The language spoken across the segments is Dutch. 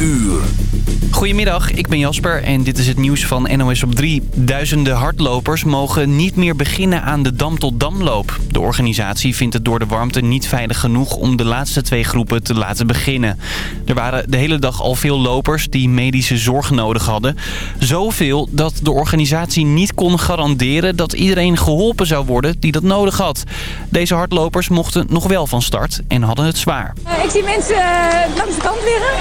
uur. Goedemiddag, ik ben Jasper en dit is het nieuws van NOS op 3. Duizenden hardlopers mogen niet meer beginnen aan de Dam tot Damloop. De organisatie vindt het door de warmte niet veilig genoeg om de laatste twee groepen te laten beginnen. Er waren de hele dag al veel lopers die medische zorg nodig hadden. Zoveel dat de organisatie niet kon garanderen dat iedereen geholpen zou worden die dat nodig had. Deze hardlopers mochten nog wel van start en hadden het zwaar. Uh, ik zie mensen uh, langs de kant liggen.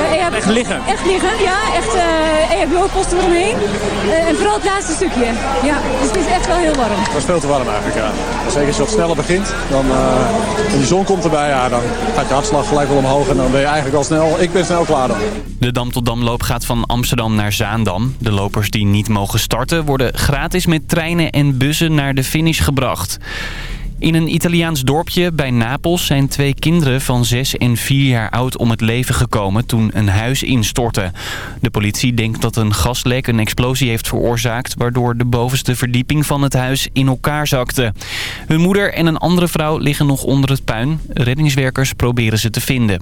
Uh, echt liggen? Echt liggen, ja. Echt uh, EHBO-posten eromheen. en vooral het laatste stukje. Ja, dus het is echt wel heel warm. Het was veel te warm eigenlijk, ja. Zeker als je wat sneller begint, dan, en de zon komt erbij, ja, dan gaat je hartslag gelijk wel omhoog. En dan ben je eigenlijk al snel, ik ben snel klaar dan. De Dam tot Damloop gaat van Amsterdam naar Zaandam. De lopers die niet mogen starten worden gratis met treinen en bussen naar de finish gebracht. In een Italiaans dorpje bij Napels zijn twee kinderen van 6 en 4 jaar oud om het leven gekomen toen een huis instortte. De politie denkt dat een gaslek een explosie heeft veroorzaakt waardoor de bovenste verdieping van het huis in elkaar zakte. Hun moeder en een andere vrouw liggen nog onder het puin. Reddingswerkers proberen ze te vinden.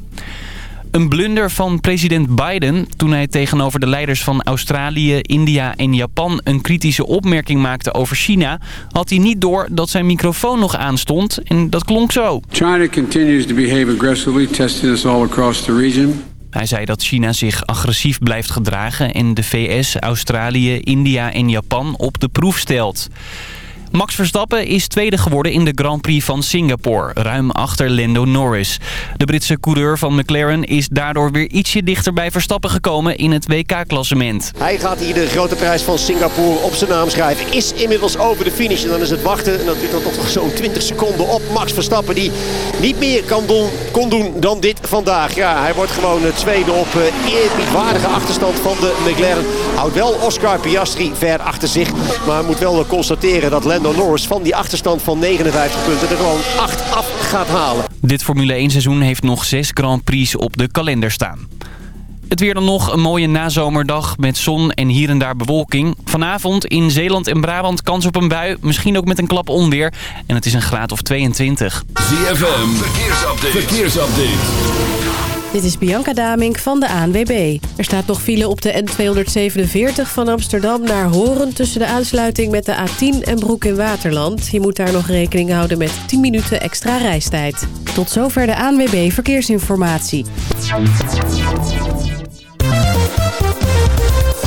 Een blunder van president Biden toen hij tegenover de leiders van Australië, India en Japan een kritische opmerking maakte over China, had hij niet door dat zijn microfoon nog aanstond en dat klonk zo. China continues to behave aggressively, testing us all across the region. Hij zei dat China zich agressief blijft gedragen en de VS, Australië, India en Japan op de proef stelt. Max Verstappen is tweede geworden in de Grand Prix van Singapore, ruim achter Lando Norris. De Britse coureur van McLaren is daardoor weer ietsje dichter bij Verstappen gekomen in het WK-klassement. Hij gaat hier de grote prijs van Singapore op zijn naam schrijven. Is inmiddels over de finish en dan is het wachten. En dat duurt dan toch zo'n 20 seconden op Max Verstappen die niet meer kan doen, kon doen dan dit vandaag. Ja, hij wordt gewoon tweede op uh, eerbiedwaardige achterstand van de McLaren. Houdt wel Oscar Piastri ver achter zich, maar moet wel constateren dat Lando Lando Norris van die achterstand van 59 punten er gewoon 8 af gaat halen. Dit Formule 1 seizoen heeft nog 6 Grand Prix op de kalender staan. Het weer dan nog een mooie nazomerdag met zon en hier en daar bewolking. Vanavond in Zeeland en Brabant kans op een bui, misschien ook met een klap onweer. En het is een graad of 22. ZFM, verkeersupdate. verkeersupdate. Dit is Bianca Damink van de ANWB. Er staat nog file op de N247 van Amsterdam naar Horen... tussen de aansluiting met de A10 en Broek in Waterland. Je moet daar nog rekening houden met 10 minuten extra reistijd. Tot zover de ANWB Verkeersinformatie.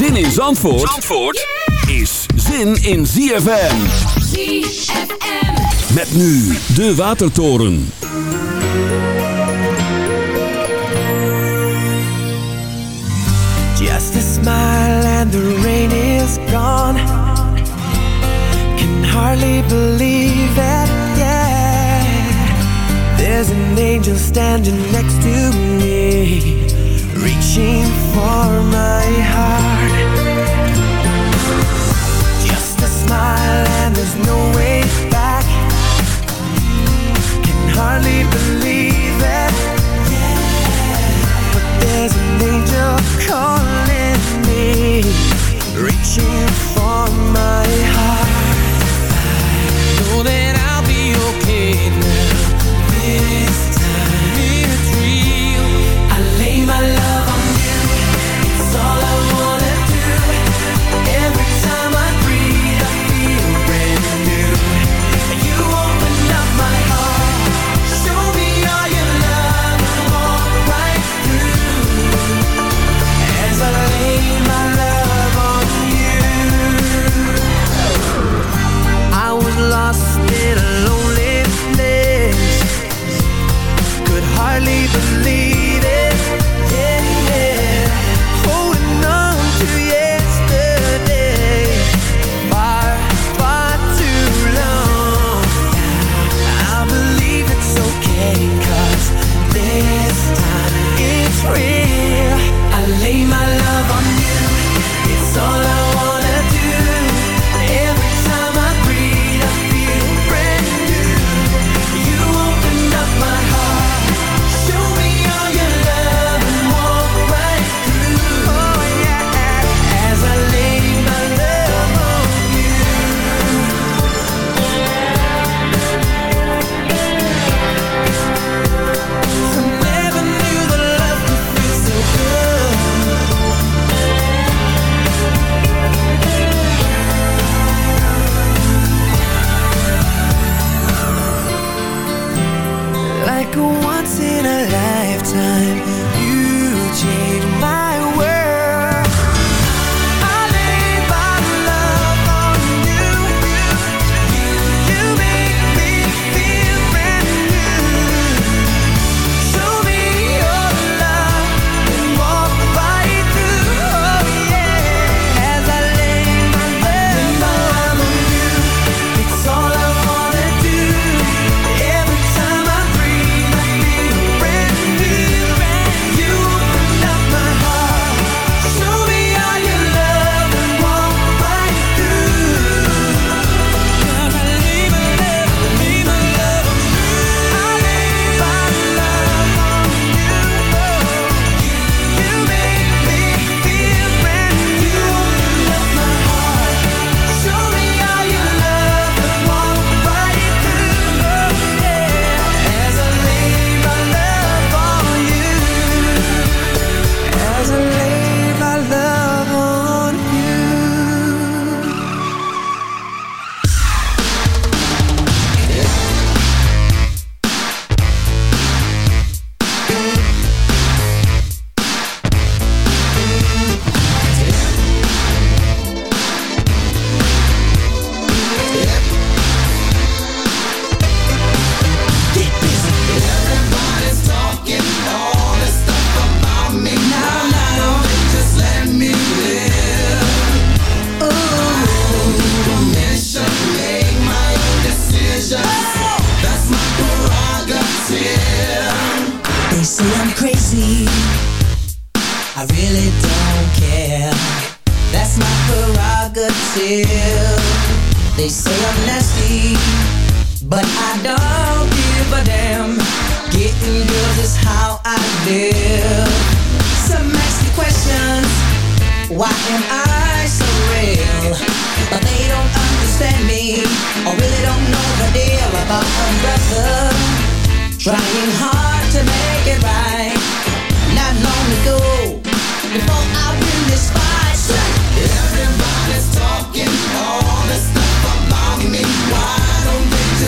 Zin in Zandvoort, Zandvoort is zin in ZFM. ZFM. Met nu de Watertoren. Just a smile and the rain is gone. Can hardly believe it, yeah. There's an angel standing next to me, reaching for my like a They say I'm nasty But I don't give a damn. Getting girls is how I live Some nasty questions Why am I so real? But they don't understand me Or really don't know the deal About a brother. Trying hard to make it right Not long ago Before I win this fight. Everybody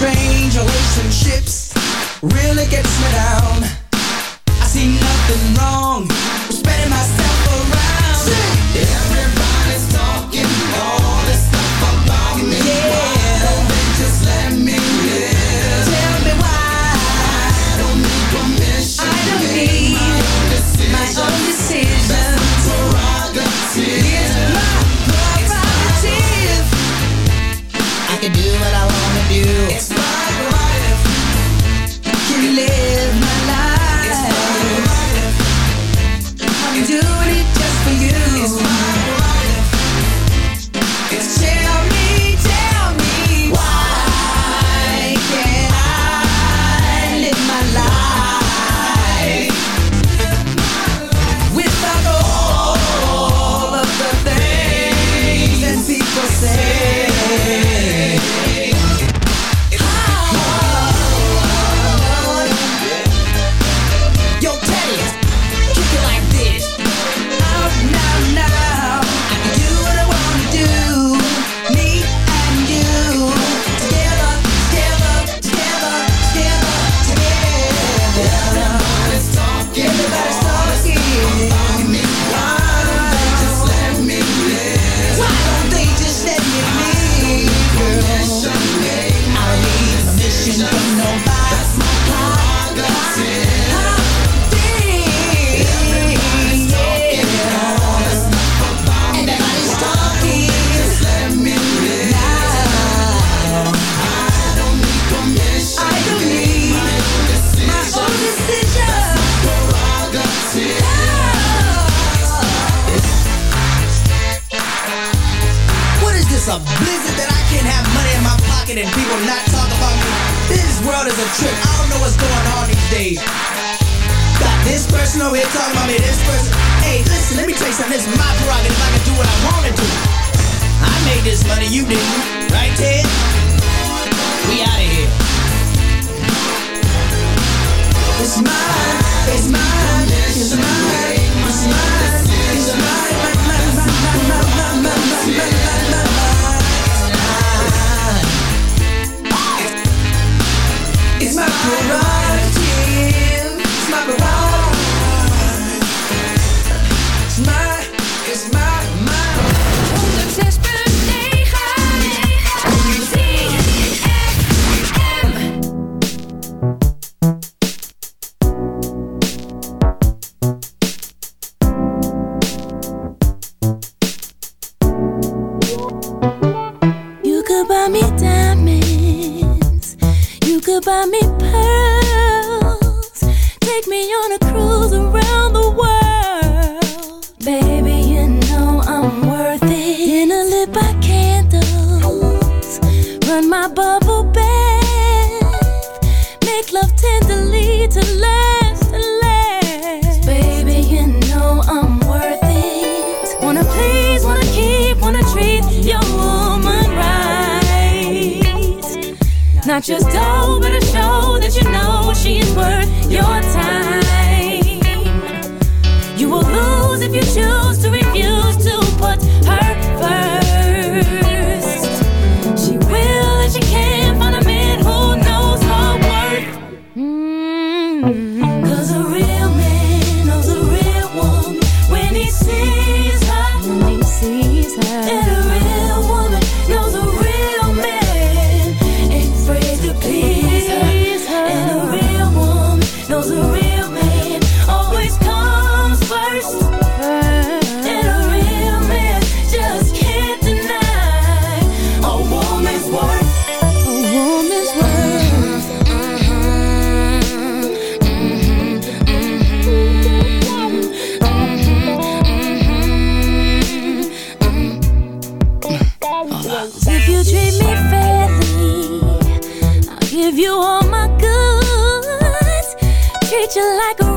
strange relationships really gets me down. I see nothing wrong It's my prerogative. It's my. You like a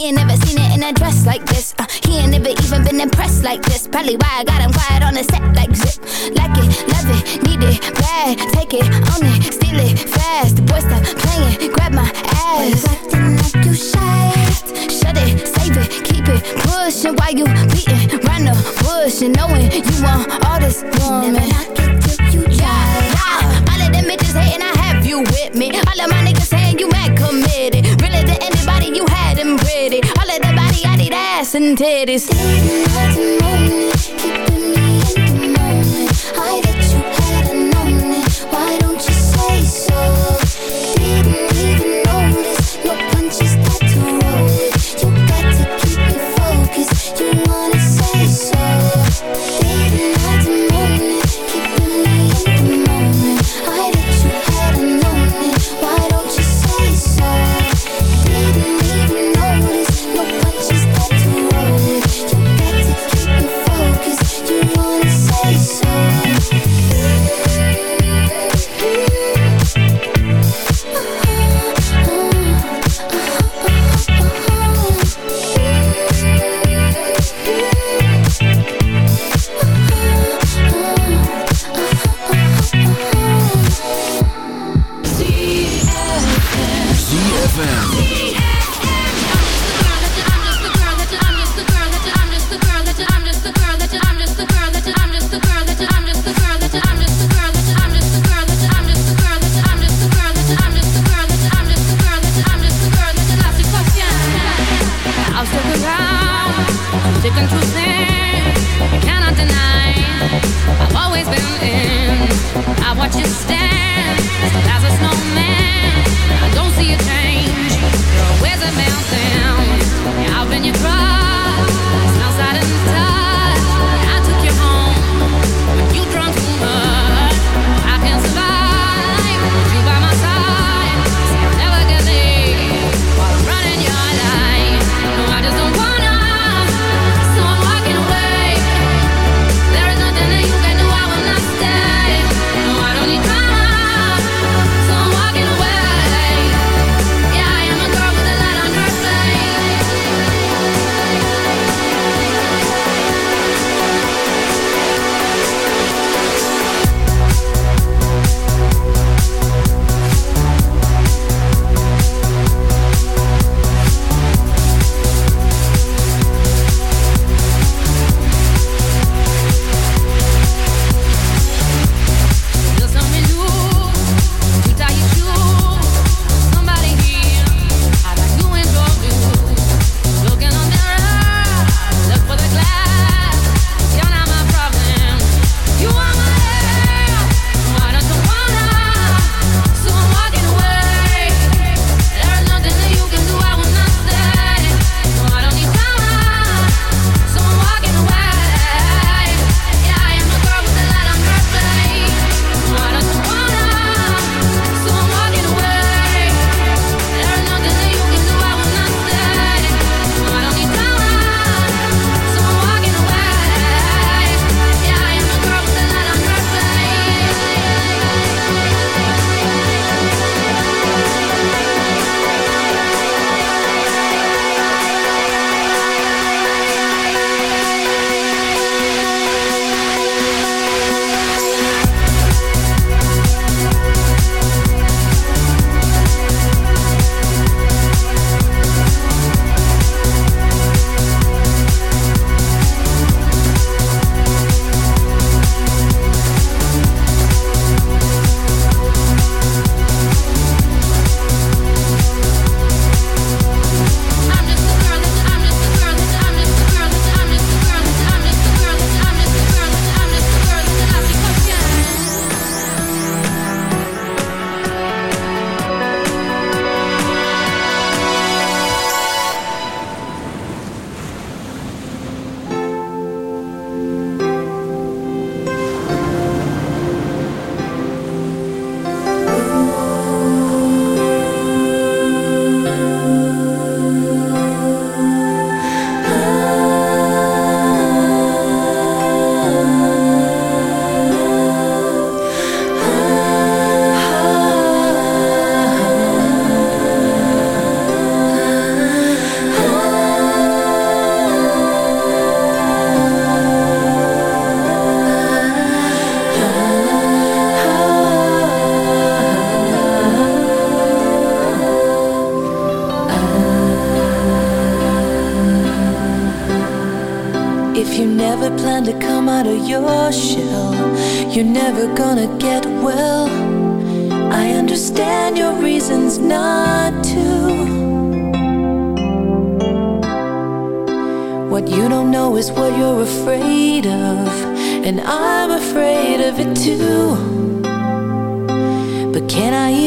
He ain't never seen it in a dress like this. Uh, he ain't never even been impressed like this. Probably why I got him quiet on the set like zip. Like it, love it, need it, bad. Take it, own it, steal it, fast. The boy stop playing, grab my ass. Well, acting like you shy. Shut it, save it, keep it, pushing while you beating round the bush and knowing you want all this woman. Never knock it till you try. Yeah, yeah. All of them bitches hating, I have you with me. All of my niggas saying you mad committed with it. All of the body, I need ass and titties. Watch you stand.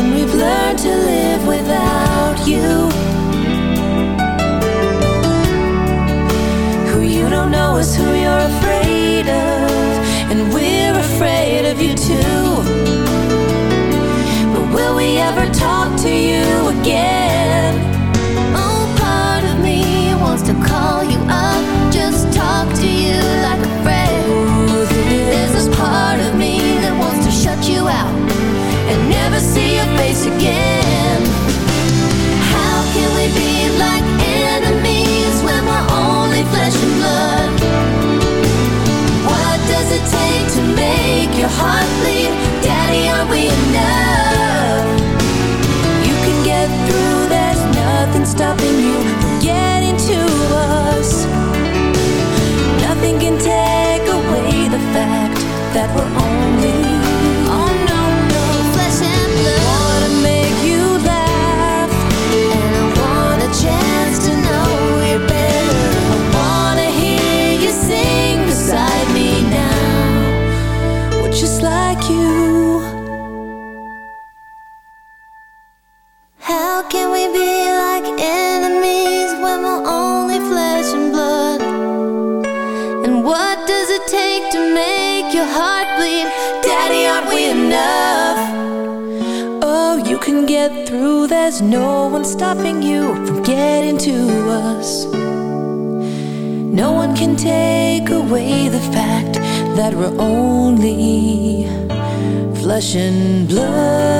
and we've learned to live without you. Who you don't know is who you're afraid of, and we're afraid of you too. But will we ever heart were only flesh and blood.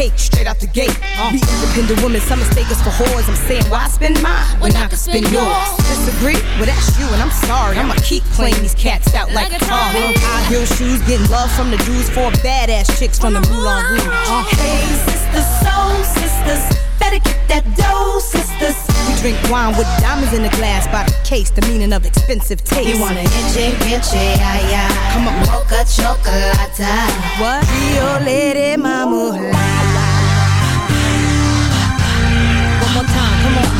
cake straight out the gate. Uh. We independent women, some mistake us for whores. I'm saying, why spend mine when, I can spend yours? yours? Disagree? Well, that's you, and I'm sorry. I'ma keep playing these cats out like, like a car. High heel shoes, getting love from the dudes, for badass chicks from the Moulin Rouge. Uh. Hey, sisters, soul sisters better get that dough, sisters. We drink wine with diamonds in the glass by the case, the meaning of expensive taste. You wanna enche. Come on. Mocha chocolate. What? Rio Lady Mamula one more time. Come on.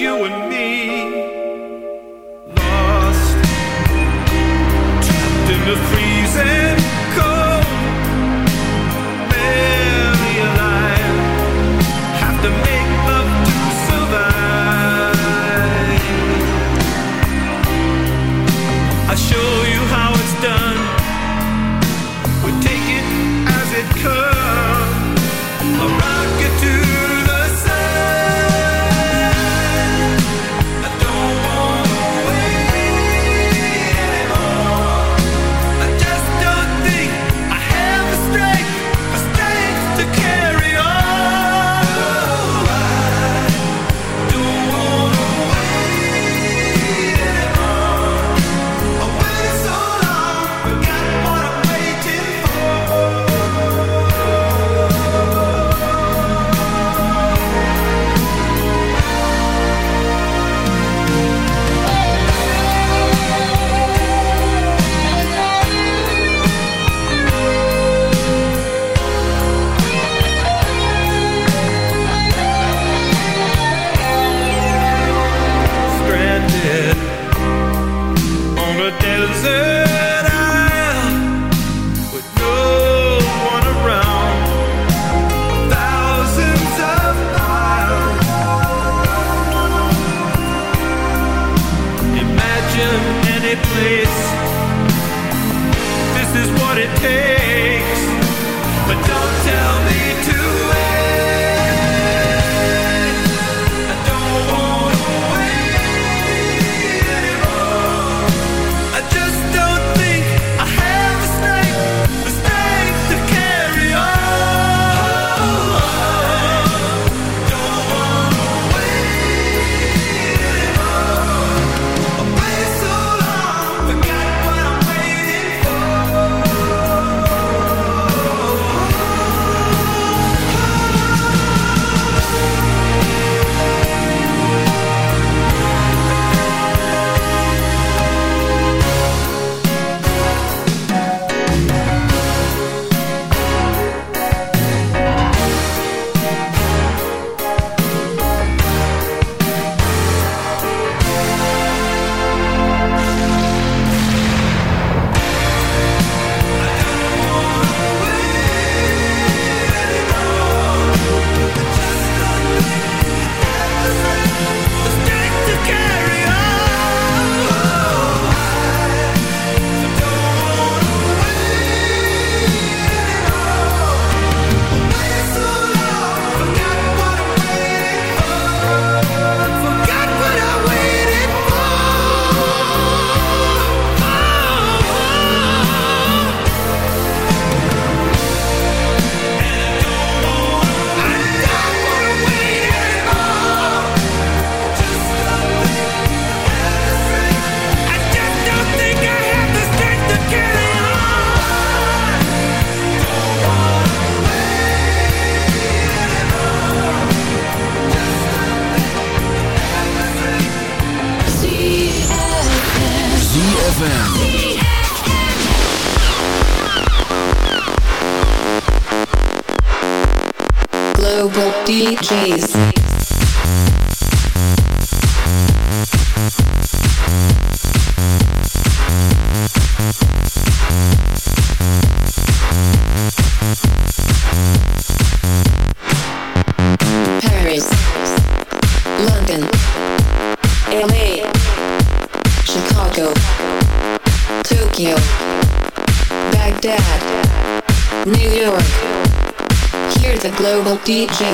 You and me, lost, trapped in the freezing DJ.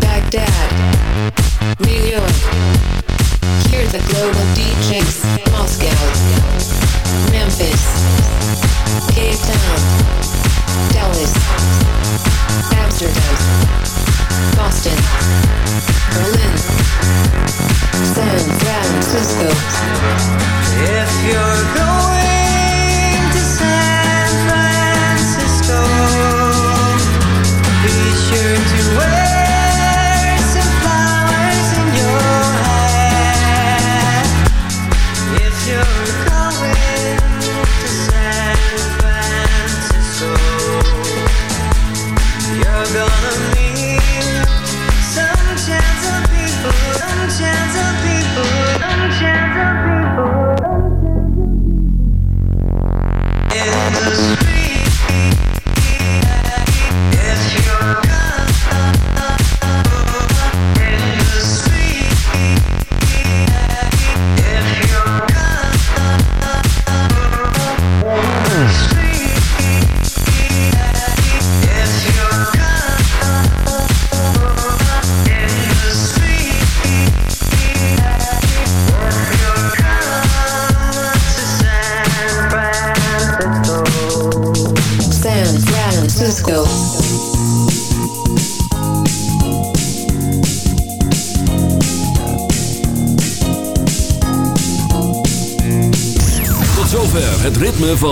Baghdad, New York. Here's global DJs. Moscow, Memphis, Cape Town, Dallas, Amsterdam, Boston, Berlin, San Francisco. If you're going